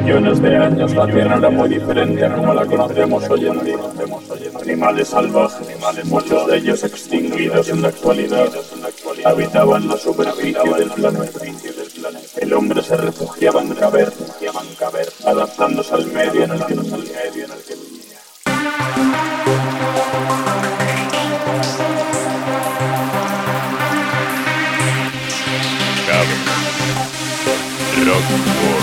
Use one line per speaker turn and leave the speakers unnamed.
millones de años la Tierra era muy diferente a como la conocemos hoy en día. Animales salvajes, muchos de ellos extinguidos en la actualidad, habitaban la superficie del planeta. El hombre se refugiaba en cavernas, adaptándose al medio en el que vivía.
Rock